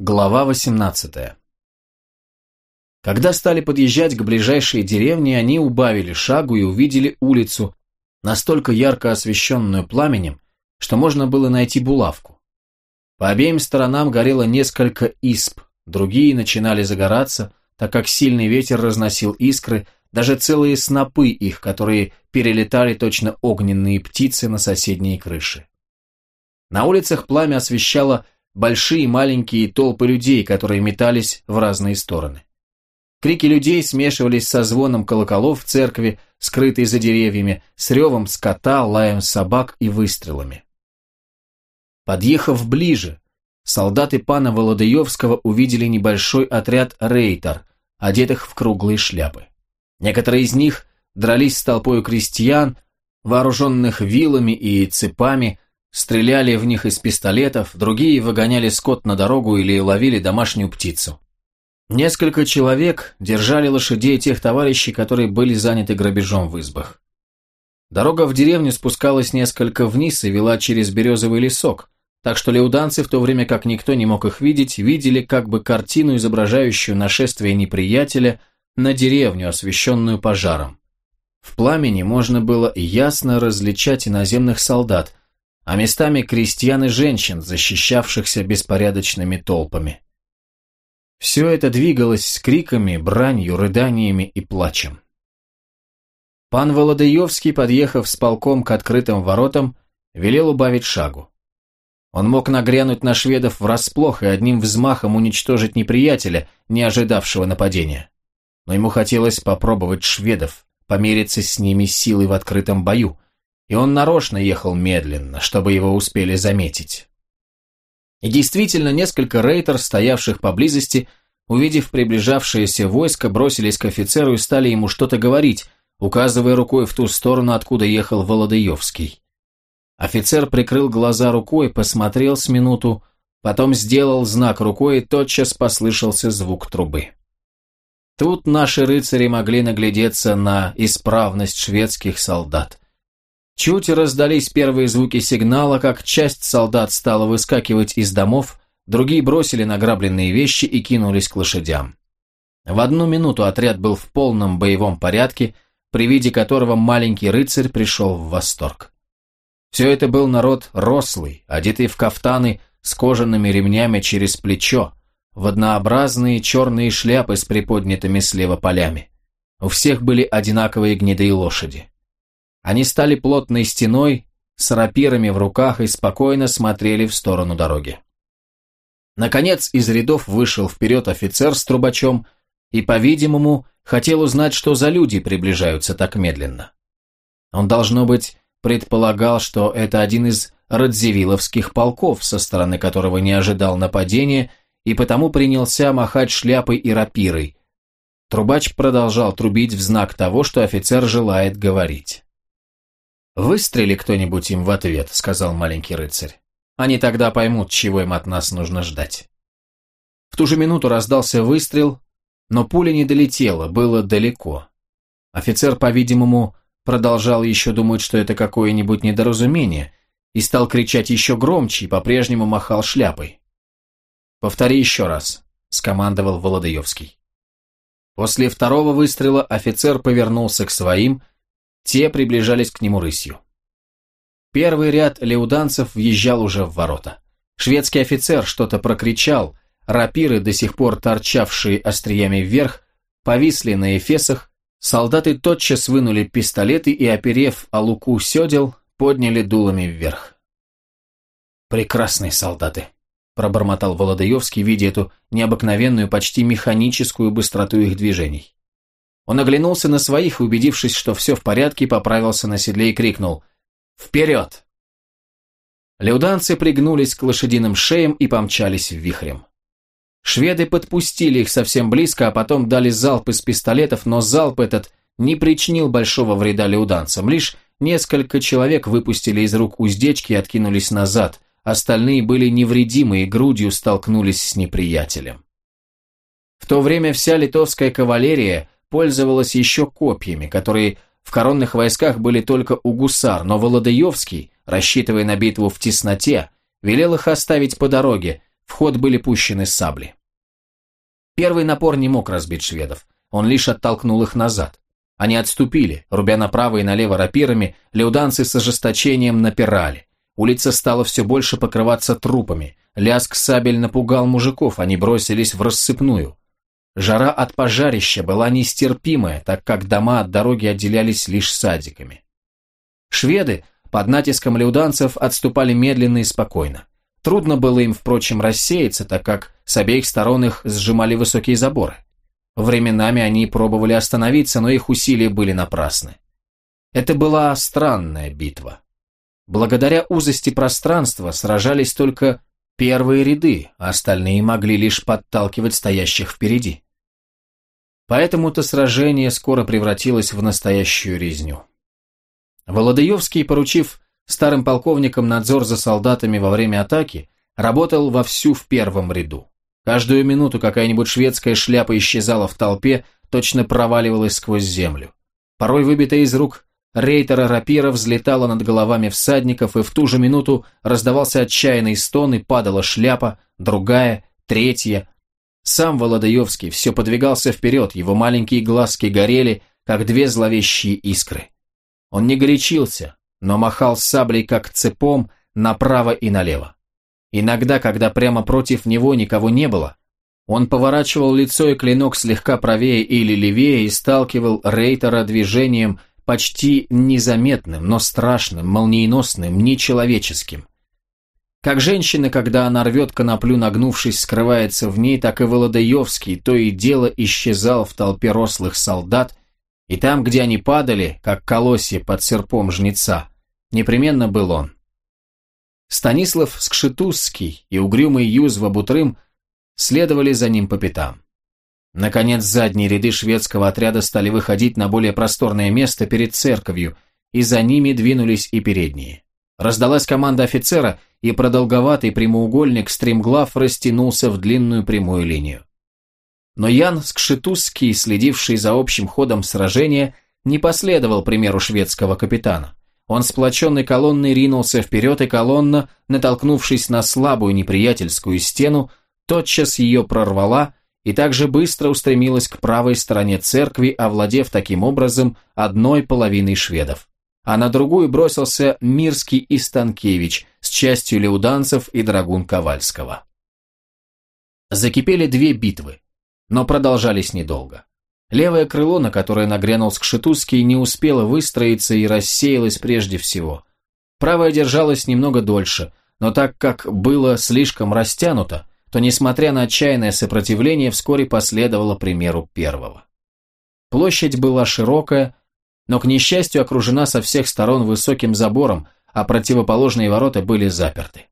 Глава 18 Когда стали подъезжать к ближайшей деревне, они убавили шагу и увидели улицу, настолько ярко освещенную пламенем, что можно было найти булавку. По обеим сторонам горело несколько исп, другие начинали загораться, так как сильный ветер разносил искры, даже целые снопы их, которые перелетали точно огненные птицы на соседние крыши. На улицах пламя освещало большие и маленькие толпы людей, которые метались в разные стороны. Крики людей смешивались со звоном колоколов в церкви, скрытой за деревьями, с ревом скота, лаем собак и выстрелами. Подъехав ближе, солдаты пана Володаевского увидели небольшой отряд рейтер, одетых в круглые шляпы. Некоторые из них дрались с толпой крестьян, вооруженных вилами и цепами, Стреляли в них из пистолетов, другие выгоняли скот на дорогу или ловили домашнюю птицу. Несколько человек держали лошадей тех товарищей, которые были заняты грабежом в избах. Дорога в деревню спускалась несколько вниз и вела через березовый лесок, так что леуданцы, в то время как никто не мог их видеть, видели как бы картину, изображающую нашествие неприятеля на деревню, освещенную пожаром. В пламени можно было ясно различать иноземных солдат, а местами крестьян и женщин, защищавшихся беспорядочными толпами. Все это двигалось с криками, бранью, рыданиями и плачем. Пан Володаевский, подъехав с полком к открытым воротам, велел убавить шагу. Он мог нагрянуть на шведов врасплох и одним взмахом уничтожить неприятеля, не ожидавшего нападения. Но ему хотелось попробовать шведов, помериться с ними силой в открытом бою, и он нарочно ехал медленно, чтобы его успели заметить. И действительно, несколько рейтер, стоявших поблизости, увидев приближавшееся войско, бросились к офицеру и стали ему что-то говорить, указывая рукой в ту сторону, откуда ехал Володаевский. Офицер прикрыл глаза рукой, посмотрел с минуту, потом сделал знак рукой, и тотчас послышался звук трубы. Тут наши рыцари могли наглядеться на исправность шведских солдат. Чуть раздались первые звуки сигнала, как часть солдат стала выскакивать из домов, другие бросили награбленные вещи и кинулись к лошадям. В одну минуту отряд был в полном боевом порядке, при виде которого маленький рыцарь пришел в восторг. Все это был народ рослый, одетый в кафтаны с кожаными ремнями через плечо, в однообразные черные шляпы с приподнятыми слева полями. У всех были одинаковые гнедые лошади. Они стали плотной стеной, с рапирами в руках и спокойно смотрели в сторону дороги. Наконец из рядов вышел вперед офицер с трубачом и, по-видимому, хотел узнать, что за люди приближаются так медленно. Он, должно быть, предполагал, что это один из радзивилловских полков, со стороны которого не ожидал нападения, и потому принялся махать шляпой и рапирой. Трубач продолжал трубить в знак того, что офицер желает говорить. «Выстрели кто-нибудь им в ответ», — сказал маленький рыцарь. «Они тогда поймут, чего им от нас нужно ждать». В ту же минуту раздался выстрел, но пуля не долетела, было далеко. Офицер, по-видимому, продолжал еще думать, что это какое-нибудь недоразумение, и стал кричать еще громче и по-прежнему махал шляпой. «Повтори еще раз», — скомандовал Володаевский. После второго выстрела офицер повернулся к своим, те приближались к нему рысью. Первый ряд леуданцев въезжал уже в ворота. Шведский офицер что-то прокричал, рапиры, до сих пор торчавшие остриями вверх, повисли на эфесах, солдаты тотчас вынули пистолеты и, оперев о луку седел, подняли дулами вверх. «Прекрасные солдаты», – пробормотал Володаевский, видя эту необыкновенную, почти механическую быстроту их движений. Он оглянулся на своих, убедившись, что все в порядке, поправился на седле и крикнул «Вперед!». Леуданцы пригнулись к лошадиным шеям и помчались вихрем. Шведы подпустили их совсем близко, а потом дали залп из пистолетов, но залп этот не причинил большого вреда леуданцам. Лишь несколько человек выпустили из рук уздечки и откинулись назад, остальные были невредимы и грудью столкнулись с неприятелем. В то время вся литовская кавалерия пользовалась еще копьями, которые в коронных войсках были только у гусар, но Володаевский, рассчитывая на битву в тесноте, велел их оставить по дороге, в ход были пущены сабли. Первый напор не мог разбить шведов, он лишь оттолкнул их назад. Они отступили, рубя направо и налево рапирами, леуданцы с ожесточением напирали. Улица стала все больше покрываться трупами, лязг сабель напугал мужиков, они бросились в рассыпную. Жара от пожарища была нестерпимая, так как дома от дороги отделялись лишь садиками. Шведы под натиском леуданцев отступали медленно и спокойно. Трудно было им, впрочем, рассеяться, так как с обеих сторон их сжимали высокие заборы. Временами они пробовали остановиться, но их усилия были напрасны. Это была странная битва. Благодаря узости пространства сражались только первые ряды, а остальные могли лишь подталкивать стоящих впереди. Поэтому-то сражение скоро превратилось в настоящую резню. Володаевский, поручив старым полковникам надзор за солдатами во время атаки, работал вовсю в первом ряду. Каждую минуту какая-нибудь шведская шляпа исчезала в толпе, точно проваливалась сквозь землю. Порой выбитая из рук рейтера рапира взлетала над головами всадников, и в ту же минуту раздавался отчаянный стон, и падала шляпа, другая, третья, сам Володаевский все подвигался вперед, его маленькие глазки горели, как две зловещие искры. Он не горячился, но махал саблей, как цепом, направо и налево. Иногда, когда прямо против него никого не было, он поворачивал лицо и клинок слегка правее или левее и сталкивал Рейтера движением почти незаметным, но страшным, молниеносным, нечеловеческим. Как женщина, когда она рвет коноплю, нагнувшись, скрывается в ней, так и Володаевский то и дело исчезал в толпе рослых солдат, и там, где они падали, как колосья под серпом жнеца, непременно был он. Станислав Скшетузский и угрюмый Юзва Бутрым следовали за ним по пятам. Наконец, задние ряды шведского отряда стали выходить на более просторное место перед церковью, и за ними двинулись и передние. Раздалась команда офицера, и продолговатый прямоугольник стремглав растянулся в длинную прямую линию. Но Ян Скшетузский, следивший за общим ходом сражения, не последовал примеру шведского капитана. Он сплоченной колонной ринулся вперед, и колонна, натолкнувшись на слабую неприятельскую стену, тотчас ее прорвала и также быстро устремилась к правой стороне церкви, овладев таким образом одной половиной шведов а на другую бросился Мирский и Станкевич с частью леуданцев и драгун Ковальского. Закипели две битвы, но продолжались недолго. Левое крыло, на которое нагрянул Скшетузский, не успело выстроиться и рассеялось прежде всего. Правое держалось немного дольше, но так как было слишком растянуто, то, несмотря на отчаянное сопротивление, вскоре последовало примеру первого. Площадь была широкая, но, к несчастью, окружена со всех сторон высоким забором, а противоположные ворота были заперты.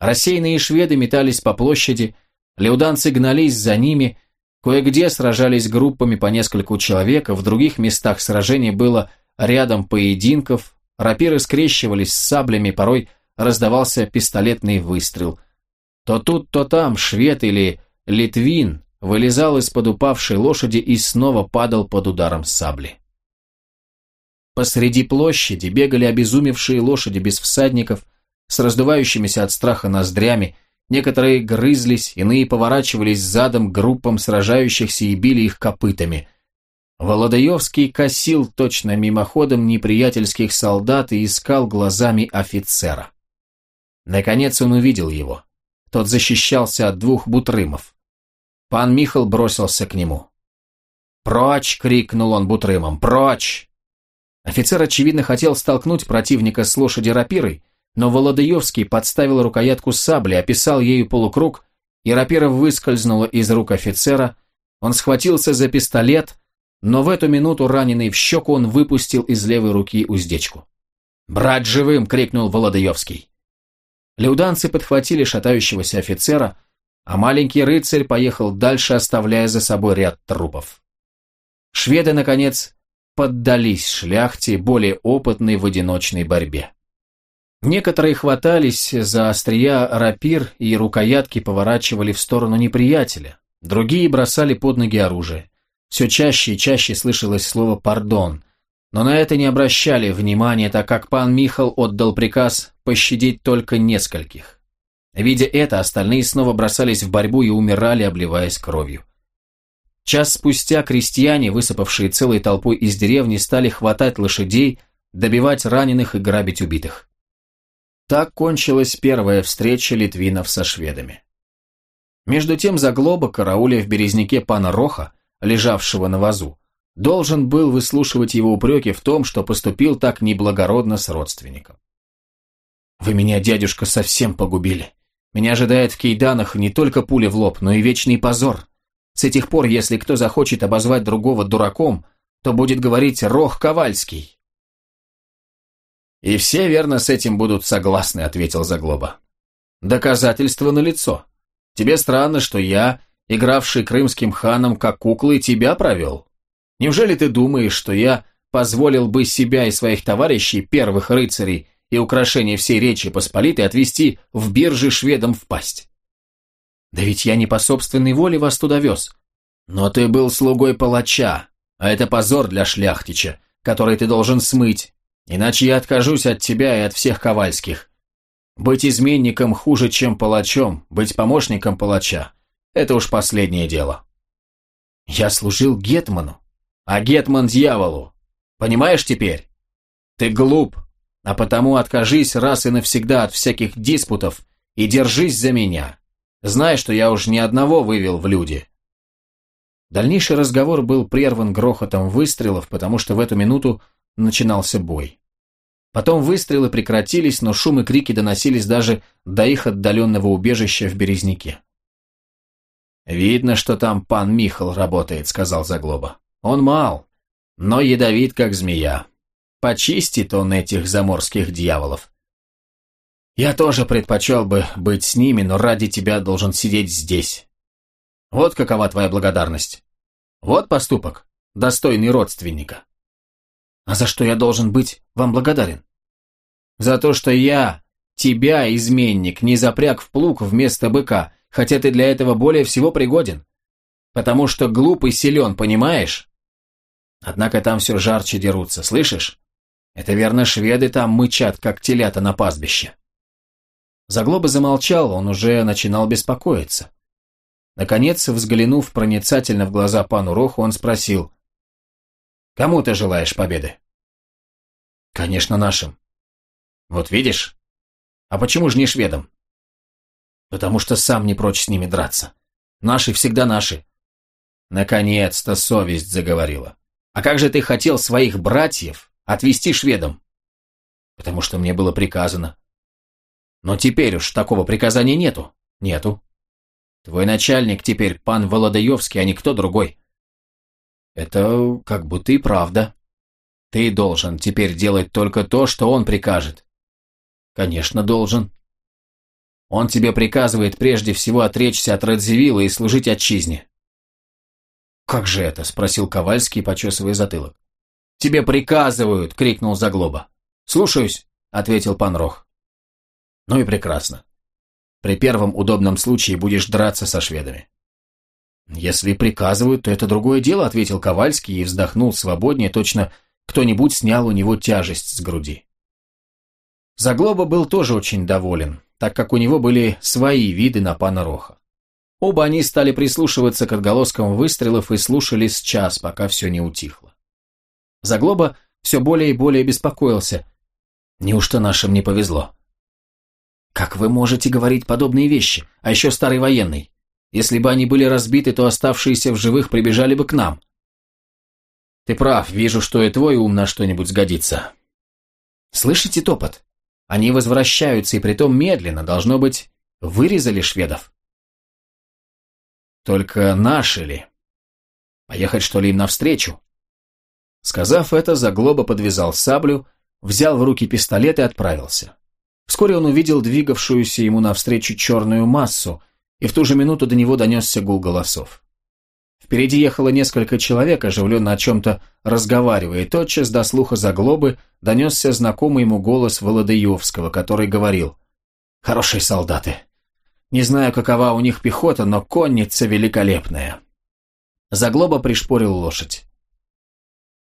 Рассеянные шведы метались по площади, леуданцы гнались за ними, кое-где сражались группами по нескольку человек, в других местах сражений было рядом поединков, рапиры скрещивались с саблями, порой раздавался пистолетный выстрел. То тут, то там швед или литвин вылезал из-под упавшей лошади и снова падал под ударом сабли. Посреди площади бегали обезумевшие лошади без всадников, с раздувающимися от страха ноздрями, некоторые грызлись, иные поворачивались задом группам сражающихся и били их копытами. Володаевский косил точно мимоходом неприятельских солдат и искал глазами офицера. Наконец он увидел его. Тот защищался от двух бутрымов. Пан Михал бросился к нему. «Прочь!» — крикнул он бутрымом. «Прочь!» Офицер, очевидно, хотел столкнуть противника с лошади рапирой, но Володаевский подставил рукоятку сабли, описал ею полукруг, и рапира выскользнула из рук офицера, он схватился за пистолет, но в эту минуту, раненый в щеку, он выпустил из левой руки уздечку. «Брать живым!» — крикнул Володаевский. Леуданцы подхватили шатающегося офицера, а маленький рыцарь поехал дальше, оставляя за собой ряд трупов. Шведы, наконец, поддались шляхте, более опытной в одиночной борьбе. Некоторые хватались за острия рапир и рукоятки поворачивали в сторону неприятеля, другие бросали под ноги оружие. Все чаще и чаще слышалось слово «пардон», но на это не обращали внимания, так как пан Михал отдал приказ пощадить только нескольких. Видя это, остальные снова бросались в борьбу и умирали, обливаясь кровью. Час спустя крестьяне, высыпавшие целой толпой из деревни, стали хватать лошадей, добивать раненых и грабить убитых. Так кончилась первая встреча литвинов со шведами. Между тем Заглоба, карауля в березняке пана Роха, лежавшего на вазу, должен был выслушивать его упреки в том, что поступил так неблагородно с родственником. «Вы меня, дядюшка, совсем погубили. Меня ожидает в кейданах не только пуля в лоб, но и вечный позор. С этих пор, если кто захочет обозвать другого дураком, то будет говорить «Рох Ковальский». «И все верно с этим будут согласны», — ответил Заглоба. «Доказательство налицо. Тебе странно, что я, игравший крымским ханом как куклы, тебя провел? Неужели ты думаешь, что я позволил бы себя и своих товарищей, первых рыцарей и украшения всей Речи Посполитой, отвести в биржи шведам в пасть? Да ведь я не по собственной воле вас туда вез. Но ты был слугой палача, а это позор для шляхтича, который ты должен смыть, иначе я откажусь от тебя и от всех ковальских. Быть изменником хуже, чем палачом, быть помощником палача – это уж последнее дело. Я служил Гетману, а Гетман дьяволу. Понимаешь теперь? Ты глуп, а потому откажись раз и навсегда от всяких диспутов и держись за меня. Знай, что я уж ни одного вывел в люди. Дальнейший разговор был прерван грохотом выстрелов, потому что в эту минуту начинался бой. Потом выстрелы прекратились, но шум и крики доносились даже до их отдаленного убежища в Березняке. «Видно, что там пан Михал работает», — сказал Заглоба. «Он мал, но ядовит, как змея. Почистит он этих заморских дьяволов. Я тоже предпочел бы быть с ними, но ради тебя должен сидеть здесь. Вот какова твоя благодарность. Вот поступок, достойный родственника». А за что я должен быть вам благодарен? За то, что я, тебя, изменник, не запряг в плуг вместо быка, хотя ты для этого более всего пригоден. Потому что глупый силен, понимаешь? Однако там все жарче дерутся, слышишь? Это верно, шведы там мычат, как телята на пастбище. Заглоба замолчал, он уже начинал беспокоиться. Наконец, взглянув проницательно в глаза пану Роху, он спросил, Кому ты желаешь победы? Конечно, нашим. Вот видишь? А почему же не шведам? Потому что сам не прочь с ними драться. Наши всегда наши. Наконец-то совесть заговорила. А как же ты хотел своих братьев отвести шведам? Потому что мне было приказано. Но теперь уж такого приказания нету. Нету. Твой начальник теперь пан Володаевский, а никто другой. Это как будто и правда. Ты должен теперь делать только то, что он прикажет. Конечно, должен. Он тебе приказывает прежде всего отречься от Радзивилла и служить отчизне. «Как же это?» – спросил Ковальский, почесывая затылок. «Тебе приказывают!» – крикнул Заглоба. «Слушаюсь!» – ответил пан Рох. «Ну и прекрасно. При первом удобном случае будешь драться со шведами. «Если приказывают, то это другое дело», — ответил Ковальский и вздохнул свободнее, точно кто-нибудь снял у него тяжесть с груди. Заглоба был тоже очень доволен, так как у него были свои виды на пана Роха. Оба они стали прислушиваться к отголоскам выстрелов и слушали с час, пока все не утихло. Заглоба все более и более беспокоился. Неужто нашим не повезло? «Как вы можете говорить подобные вещи, а еще старый военный? Если бы они были разбиты, то оставшиеся в живых прибежали бы к нам. Ты прав, вижу, что и твой ум на что-нибудь сгодится. Слышите топот? Они возвращаются, и притом медленно, должно быть, вырезали шведов. Только наши ли? Поехать, что ли, им навстречу? Сказав это, Заглоба подвязал саблю, взял в руки пистолет и отправился. Вскоре он увидел двигавшуюся ему навстречу черную массу, и в ту же минуту до него донесся гул голосов. Впереди ехало несколько человек, оживленно о чем-то разговаривая, и тотчас до слуха заглобы донесся знакомый ему голос Володаевского, который говорил «Хорошие солдаты. Не знаю, какова у них пехота, но конница великолепная». Заглоба пришпорил лошадь.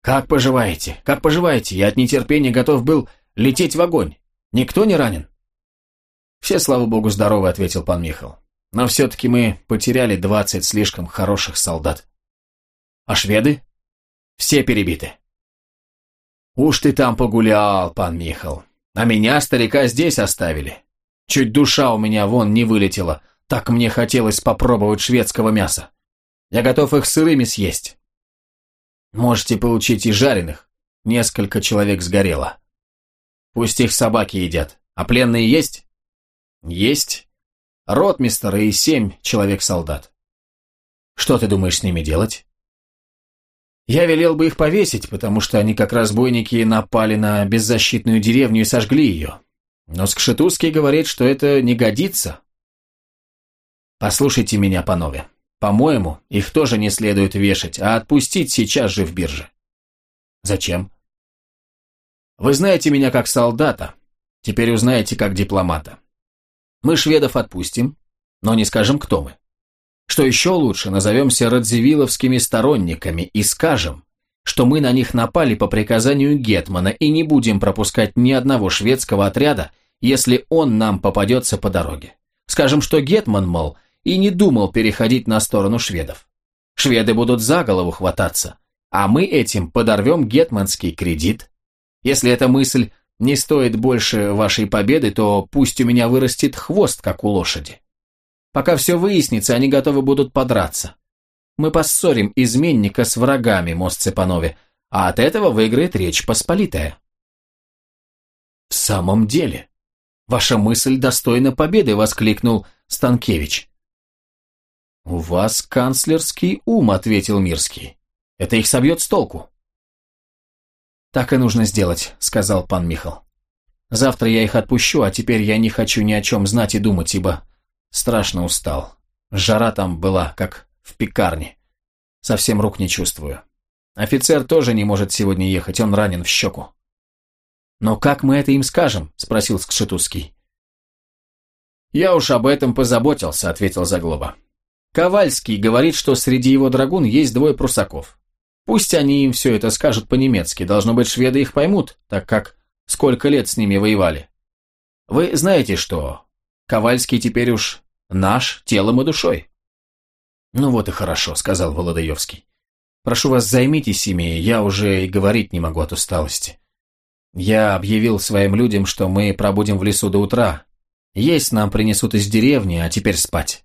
«Как поживаете? Как поживаете? Я от нетерпения готов был лететь в огонь. Никто не ранен?» «Все, слава богу, здоровы», — ответил пан Михал. «Но все-таки мы потеряли двадцать слишком хороших солдат». «А шведы?» «Все перебиты». «Уж ты там погулял, пан Михал. А меня, старика, здесь оставили. Чуть душа у меня вон не вылетела, так мне хотелось попробовать шведского мяса. Я готов их сырыми съесть. Можете получить и жареных. Несколько человек сгорело. Пусть их собаки едят. А пленные есть? Есть. Ротмистер и семь человек-солдат. Что ты думаешь с ними делать? Я велел бы их повесить, потому что они как разбойники напали на беззащитную деревню и сожгли ее. Но Скшетузский говорит, что это не годится. Послушайте меня, панове. По-моему, их тоже не следует вешать, а отпустить сейчас же в бирже. Зачем? Вы знаете меня как солдата, теперь узнаете как дипломата. Мы шведов отпустим, но не скажем, кто мы. Что еще лучше, назовемся радзивилловскими сторонниками и скажем, что мы на них напали по приказанию Гетмана и не будем пропускать ни одного шведского отряда, если он нам попадется по дороге. Скажем, что Гетман, мол, и не думал переходить на сторону шведов. Шведы будут за голову хвататься, а мы этим подорвем гетманский кредит. Если эта мысль не стоит больше вашей победы, то пусть у меня вырастет хвост, как у лошади. Пока все выяснится, они готовы будут подраться. Мы поссорим изменника с врагами, мост Цепанове, а от этого выиграет Речь Посполитая. В самом деле, ваша мысль достойна победы, воскликнул Станкевич. «У вас канцлерский ум», — ответил Мирский. «Это их собьет с толку». «Так и нужно сделать», — сказал пан Михал. «Завтра я их отпущу, а теперь я не хочу ни о чем знать и думать, ибо страшно устал. Жара там была, как в пекарне. Совсем рук не чувствую. Офицер тоже не может сегодня ехать, он ранен в щеку». «Но как мы это им скажем?» – спросил Скшетузский. «Я уж об этом позаботился», – ответил Заглоба. Ковальский говорит, что среди его драгун есть двое прусаков. Пусть они им все это скажут по-немецки, должно быть, шведы их поймут, так как сколько лет с ними воевали. Вы знаете что, Ковальский теперь уж наш телом и душой. Ну вот и хорошо, сказал Володаевский. Прошу вас, займитесь ими, я уже и говорить не могу от усталости. Я объявил своим людям, что мы пробудем в лесу до утра. Есть нам принесут из деревни, а теперь спать.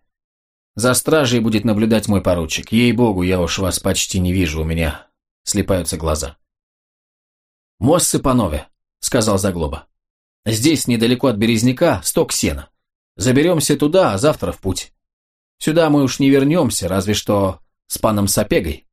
За стражей будет наблюдать мой поручик. Ей-богу, я уж вас почти не вижу, у меня слепаются глаза. «Мост Сыпанове», — сказал Заглоба. «Здесь, недалеко от Березняка, сток сена. Заберемся туда, а завтра в путь. Сюда мы уж не вернемся, разве что с паном Сапегой».